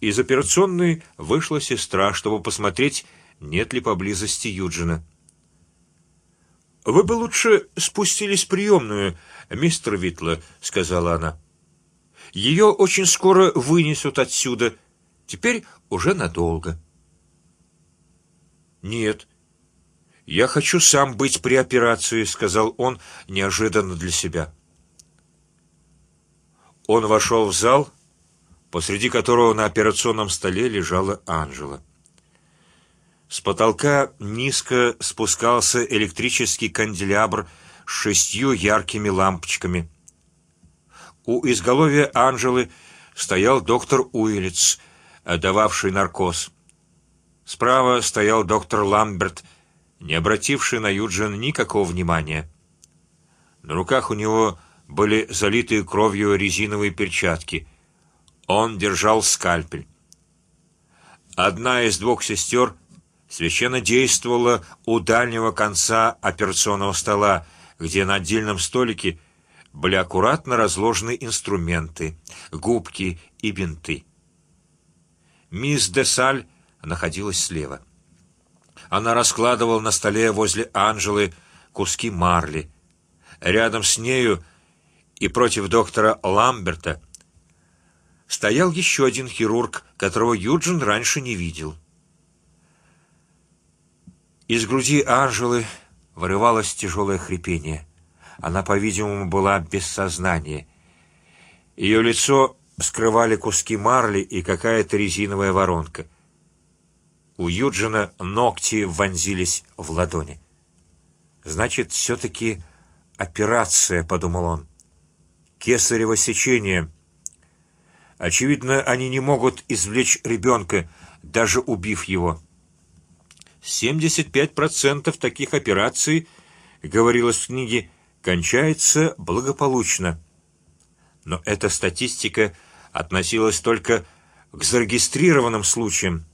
Из операционной вышла сестра, чтобы посмотреть, нет ли поблизости Юджина. Вы бы лучше спустились в приемную, мистер Витла, сказала она. Ее очень скоро вынесут отсюда. Теперь уже надолго. Нет, я хочу сам быть при операции, сказал он неожиданно для себя. Он вошел в зал, посреди которого на операционном столе лежала Анжела. С потолка низко спускался электрический канделябр с шестью яркими лампочками. У изголовья Анжелы стоял доктор Уиллиц, дававший наркоз. Справа стоял доктор Ламберт, не обративший на Юджин никакого внимания. На руках у него были залитые кровью резиновые перчатки. Он держал скальпель. Одна из двух сестер священно действовала у дальнего конца операционного стола, где на отдельном столике были аккуратно разложены инструменты, губки и бинты. Мисс де Саль находилась слева. Она раскладывала на столе возле Анжелы куски марли. Рядом с нею и против доктора Ламберта стоял еще один хирург, которого Юджин раньше не видел. Из груди Анжелы вырывалось тяжелое хрипение. Она, по-видимому, была без сознания. Ее лицо скрывали куски марли и какая-то резиновая воронка. У Юджина ногти вонзились в ладони. Значит, все-таки операция, подумал он кесарево сечение. Очевидно, они не могут извлечь ребенка, даже убив его. 75 процентов таких операций, говорилось в книге, кончается благополучно. Но эта статистика относилась только к зарегистрированным случаям,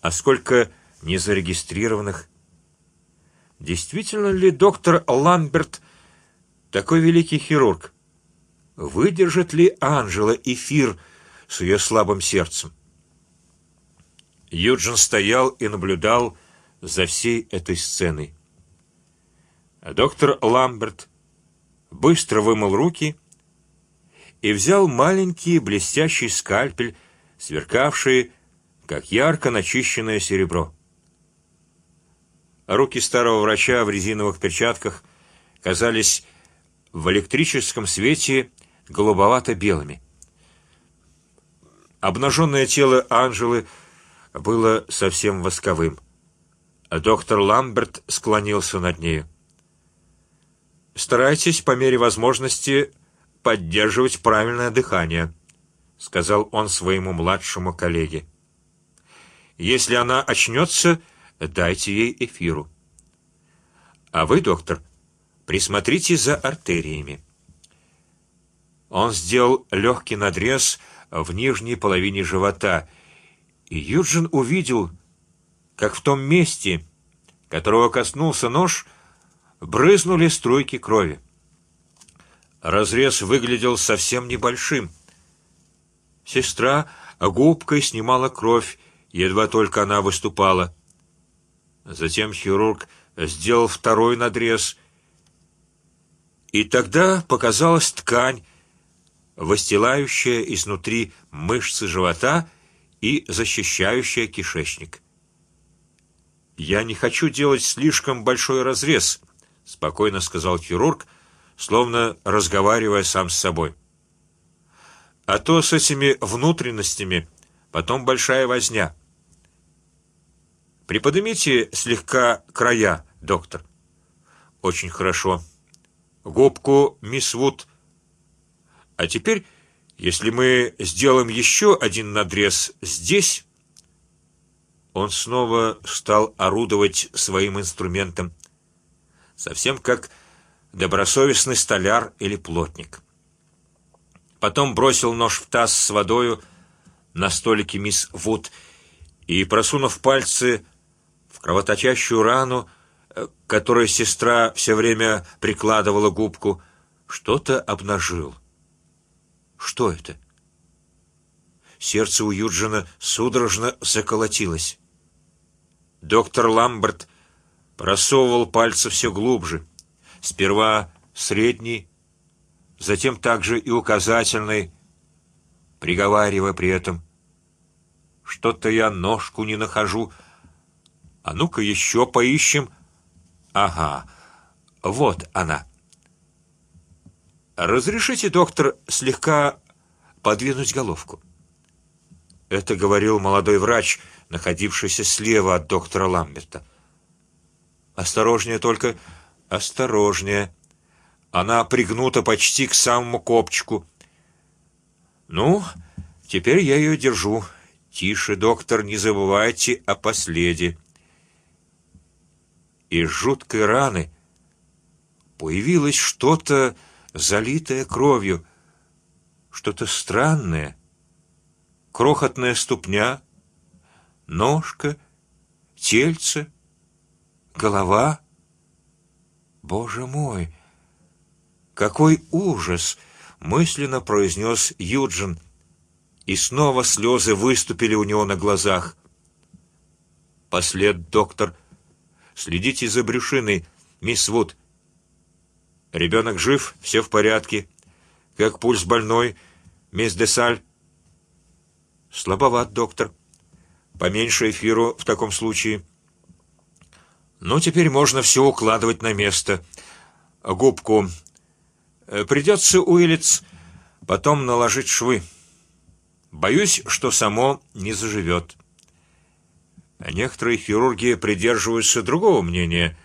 а сколько незарегистрированных? Действительно ли доктор Ламберт такой великий хирург? Выдержит ли Анжела эфир с ее слабым сердцем? Юджин стоял и наблюдал за всей этой сценой. Доктор Ламберт быстро вымыл руки и взял маленький блестящий скальпель, сверкавший, как ярко начищенное серебро. Руки старого врача в резиновых перчатках казались в электрическом свете голубовато-белыми. Обнаженное тело Анжелы было совсем восковым, доктор Ламберт склонился над ней. Старайтесь по мере возможности поддерживать правильное дыхание, сказал он своему младшему коллеге. Если она очнется, дайте ей эфиру. А вы, доктор, присмотрите за артериями. Он сделал легкий надрез в нижней половине живота, и Юджин увидел, как в том месте, которого коснулся нож, брызнули струйки крови. Разрез выглядел совсем небольшим. Сестра губкой снимала кровь, едва только она выступала. Затем хирург сделал второй надрез, и тогда показалась ткань выстилающая изнутри мышцы живота и защищающая кишечник. Я не хочу делать слишком большой разрез, спокойно сказал хирург, словно разговаривая сам с собой. А то с этими внутренностями потом большая возня. Приподнимите слегка края, доктор. Очень хорошо. Губку, мисс Вуд, а теперь, если мы сделаем еще один надрез здесь, он снова стал орудовать своим инструментом, совсем как добросовестный столяр или плотник. Потом бросил нож в таз с водою на столике мисс Вуд и, просунув пальцы в кровоточащую рану, э, которой сестра все время прикладывала губку, что-то обнажил. Что это? Сердце у Юджина судорожно заколотилось. Доктор Ламберт просовывал пальцы все глубже. Сперва средний, затем также и указательный, приговаривая при этом: "Что-то я ножку не нахожу. А ну-ка еще поищем. Ага, вот она. Разрешите, доктор, слегка подвинуть головку. Это говорил молодой врач, находившийся слева от доктора Ламберта. Осторожнее только, осторожнее. Она пригнута почти к самому копчику. Ну, теперь я ее держу. Тише, доктор, не забывайте о последе. Из жуткой раны появилось что-то залитое кровью, что-то странное, крохотная ступня, ножка, тельце, голова. Боже мой, какой ужас! мысленно произнес Юджин, и снова слезы выступили у него на глазах. Послед доктор, следите за брюшиной, мисс Вуд. Ребенок жив, все в порядке. Как пульс больной, мисс Десаль. Слабоват, доктор. Поменьше эфиру в таком случае. Ну теперь можно все укладывать на место. Губку э, придется Уиллиц потом наложить швы. Боюсь, что само не заживет. Некоторые хирурги придерживаются другого мнения.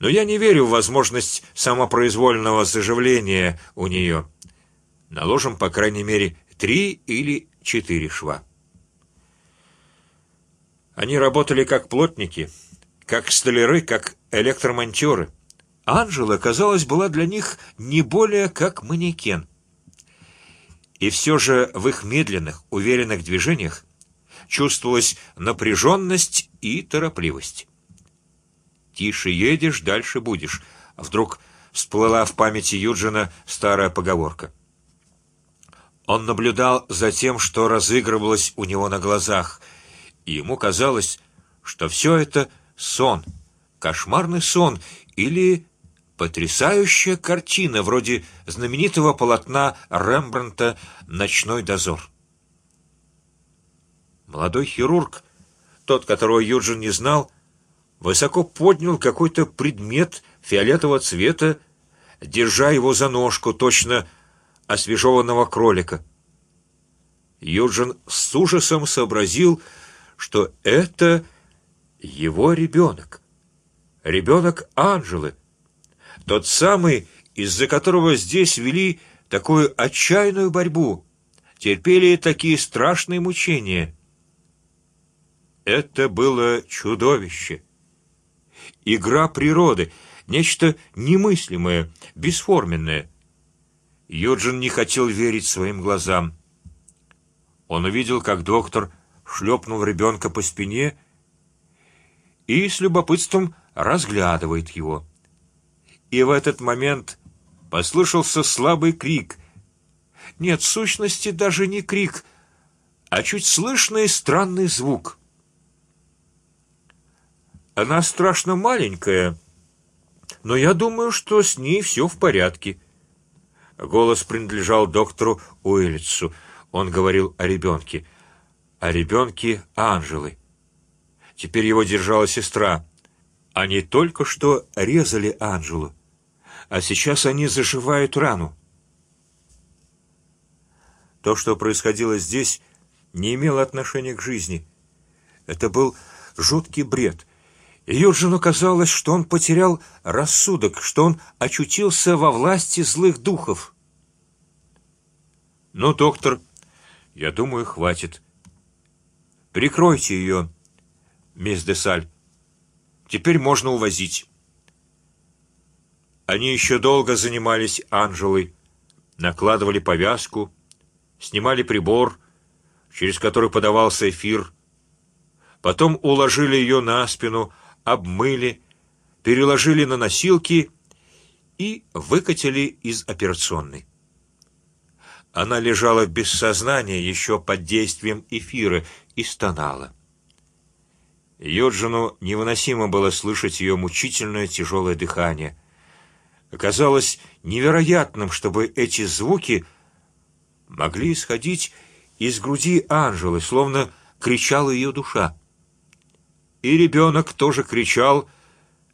Но я не верю в возможность самопроизвольного заживления у нее. Наложим по крайней мере три или четыре шва. Они работали как плотники, как столяры, как электромонтеры. Анжела, казалось, была для них не более как манекен. И все же в их медленных, уверенных движениях чувствовалась напряженность и торопливость. Тише едешь, дальше будешь. Вдруг всплыла в памяти Юджина старая поговорка. Он наблюдал за тем, что разыгрывалось у него на глазах, и ему казалось, что все это сон, кошмарный сон или потрясающая картина вроде знаменитого полотна Рембрандта "Ночной дозор". Молодой хирург, тот, которого Юджин не знал, высоко поднял какой-то предмет фиолетового цвета, держа его за ножку, точно освежеванного кролика. Юджин с ужасом сообразил, что это его ребенок, ребенок Анжелы, тот самый, из-за которого здесь вели такую отчаянную борьбу, терпели такие страшные мучения. Это было чудовище игра природы, нечто немыслимое, бесформенное. Юджин не хотел верить своим глазам. Он увидел, как доктор шлепнул ребенка по спине и с любопытством разглядывает его. И в этот момент послышался слабый крик. Нет, в сущности даже не крик, а чуть слышный странный звук. Она страшно маленькая, но я думаю, что с ней все в порядке. Голос принадлежал доктору Уиллицу. Он говорил о ребенке, о ребенке Анжелы. Теперь его держала сестра. Они только что резали Анжелу, а сейчас они зашивают рану. То, что происходило здесь, не имело отношения к жизни. Это был жуткий бред, Юджину казалось, что он потерял рассудок, что он очутился во власти злых духов. Ну, доктор, я думаю, хватит. Прикройте ее, мисс Десаль. Теперь можно увозить. Они еще долго занимались Анжелой, накладывали повязку, снимали прибор, через который подавался эфир, потом уложили ее на спину обмыли, переложили на носилки и выкатили из операционной. Она лежала без сознания еще под действием эфира и стонала. Юджину невыносимо было слышать ее мучительное тяжелое дыхание. Оказалось невероятным, чтобы эти звуки могли исходить из груди Анжелы, словно кричала ее душа. И ребенок тоже кричал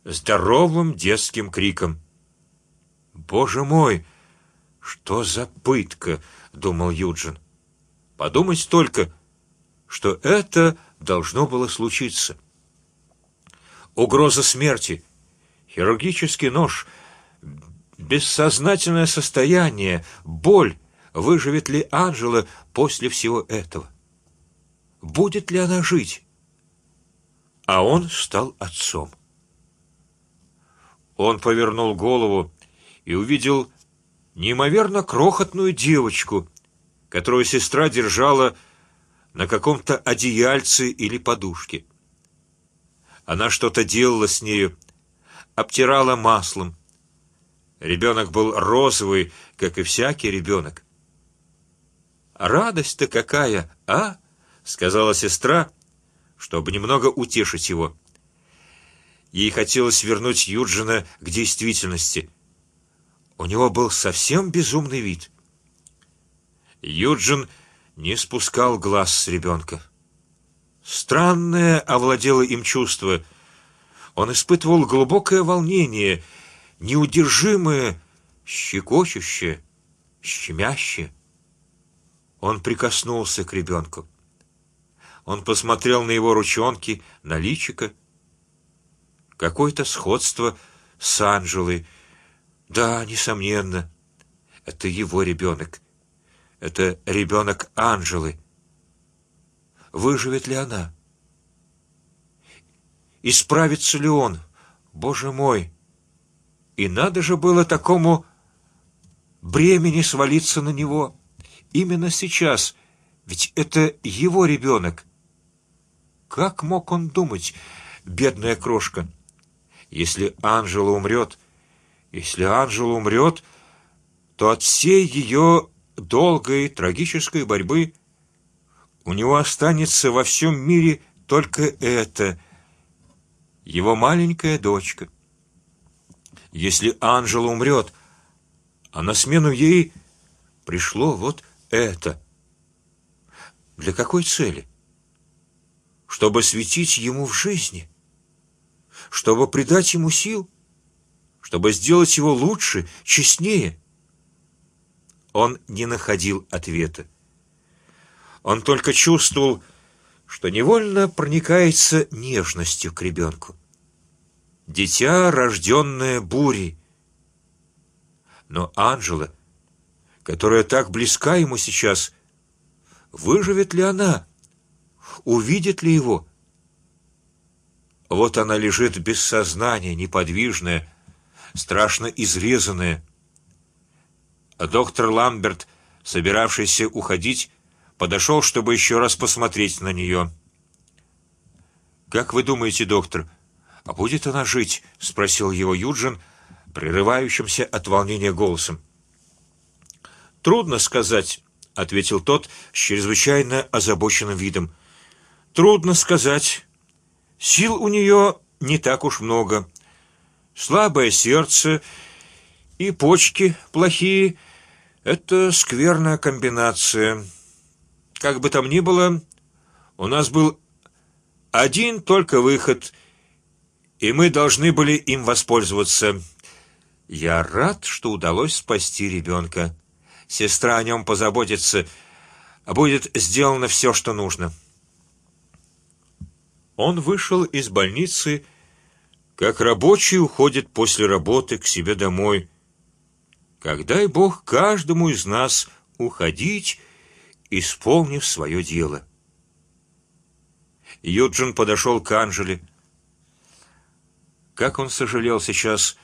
здоровым детским криком. Боже мой, что за пытка, думал Юджин. Подумать только, что это должно было случиться. Угроза смерти, хирургический нож, бессознательное состояние, боль. Выживет ли Анжела после всего этого? Будет ли она жить? А он стал отцом. Он повернул голову и увидел неимоверно крохотную девочку, которую сестра держала на каком-то одеяльце или подушке. Она что-то делала с нею, обтирала маслом. Ребенок был розовый, как и всякий ребенок. Радость-то какая, а? сказала сестра, чтобы немного утешить его. Ей хотелось вернуть Юджина к действительности. У него был совсем безумный вид. Юджин не спускал глаз с ребенка. Странное овладело им чувство. Он испытывал глубокое волнение, неудержимое, щекочущее, щемящее. Он прикоснулся к ребенку. Он посмотрел на его ручонки, на личико. Какое-то сходство с Анжелой да, несомненно, это его ребенок. Это ребенок Анжелы. Выживет ли она? Исправится ли он? Боже мой! И надо же было такому бремени свалиться на него именно сейчас, ведь это его ребенок. Как мог он думать, бедная крошка? Если Анжела умрет, если Анжела умрет, то от всей ее долгой трагической борьбы у него останется во всем мире только это его маленькая дочка. Если Анжела умрет, а на смену ей пришло вот это. Для какой цели? Чтобы светить ему в жизни, чтобы придать ему сил чтобы сделать его лучше, честнее. Он не находил ответа. Он только чувствовал, что невольно проникается нежностью к ребенку. Дитя, рожденное бурей. Но Анжела, которая так близка ему сейчас, выживет ли она? Увидит ли его? Вот она лежит без сознания, неподвижная, страшно изрезанная. Доктор Ламберт, собиравшийся уходить, подошел, чтобы еще раз посмотреть на нее. Как вы думаете, доктор, а будет она жить? – спросил его Юджин, прерывающимся от волнения голосом. Трудно сказать, ответил тот с чрезвычайно озабоченным видом. Трудно сказать. Сил у нее не так уж много слабое сердце и почки плохие. Это скверная комбинация. Как бы там ни было, у нас был один только выход, и мы должны были им воспользоваться. Я рад, что удалось спасти ребенка. Сестра о нем позаботится, а будет сделано все, что нужно. Он вышел из больницы как рабочий уходит после работы к себе домой. Когда и Бог каждому из нас уходить, исполнив свое дело. Юджин подошел к Анжеле. Как он сожалел сейчас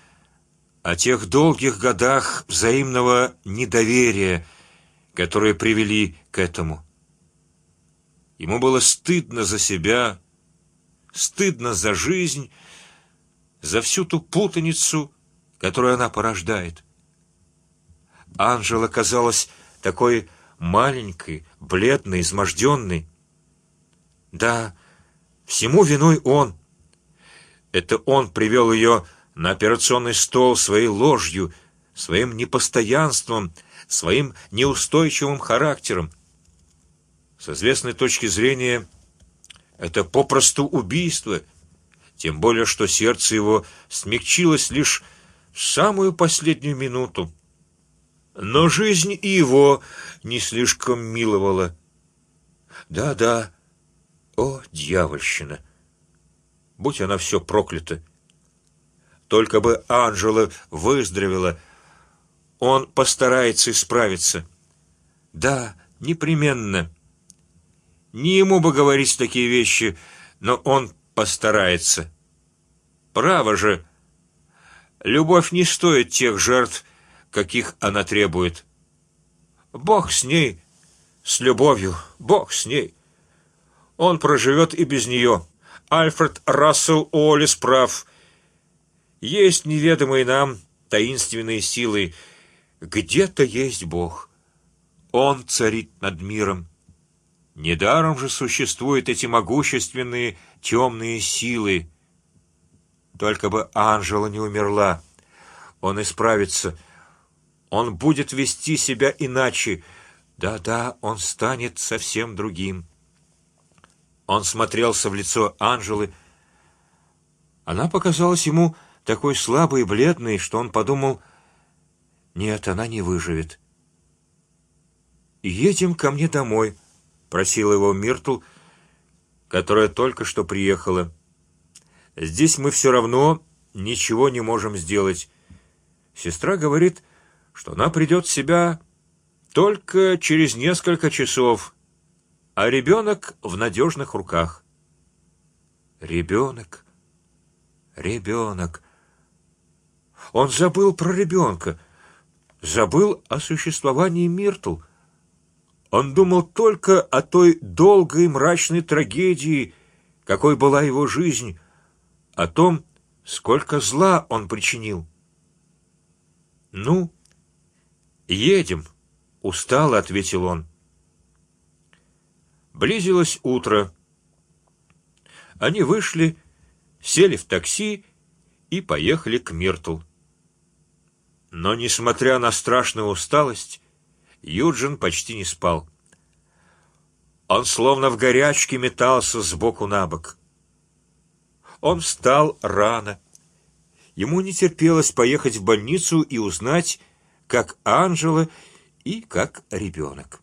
о тех долгих годах взаимного недоверия, которые привели к этому. Ему было стыдно за себя, стыдно за жизнь за всю ту путаницу, которую она порождает. Анжела казалась такой маленькой, бледной, изможденной. Да, всему виной он. Это он привел ее на операционный стол своей ложью, своим непостоянством, своим неустойчивым характером. С известной точки зрения, это попросту убийство, тем более что сердце его смягчилось лишь в самую последнюю минуту. Но жизнь и его не слишком миловала. Да, да, о дьявольщина! Будь она все проклята! Только бы Анжела выздоровела, он постарается исправиться. Да, непременно. Не ему бы говорить такие вещи, но он постарается. Право же, любовь не стоит тех жертв, каких она требует. Бог с ней, с любовью, Бог с ней. Он проживет и без нее. Альфред Рассел Уоллес прав. Есть неведомые нам таинственные силы. Где-то есть Бог. Он царит над миром. Недаром же существуют эти могущественные темные силы. Только бы Анжела не умерла, он исправится. Он будет вести себя иначе. Да, да, он станет совсем другим. Он смотрелся в лицо Анжелы. Она показалась ему такой слабой и бледной, что он подумал: нет, она не выживет. Едем ко мне домой, просила его Миртл, которая только что приехала. Здесь мы все равно ничего не можем сделать. Сестра говорит, что она придет в себя только через несколько часов а ребенок в надежных руках. Ребенок, ребенок. Он забыл про ребенка, забыл о существовании Миртл. Он думал только о той долгой мрачной трагедии, какой была его жизнь, о том, сколько зла он причинил. Ну, едем, устало ответил он. Близилось утро. Они вышли, сели в такси и поехали к Миртл. Но несмотря на страшную усталость, Юджин почти не спал. Он словно в горячке метался с боку на бок. Он встал рано. Ему не терпелось поехать в больницу и узнать, как Анжела и как ребенок.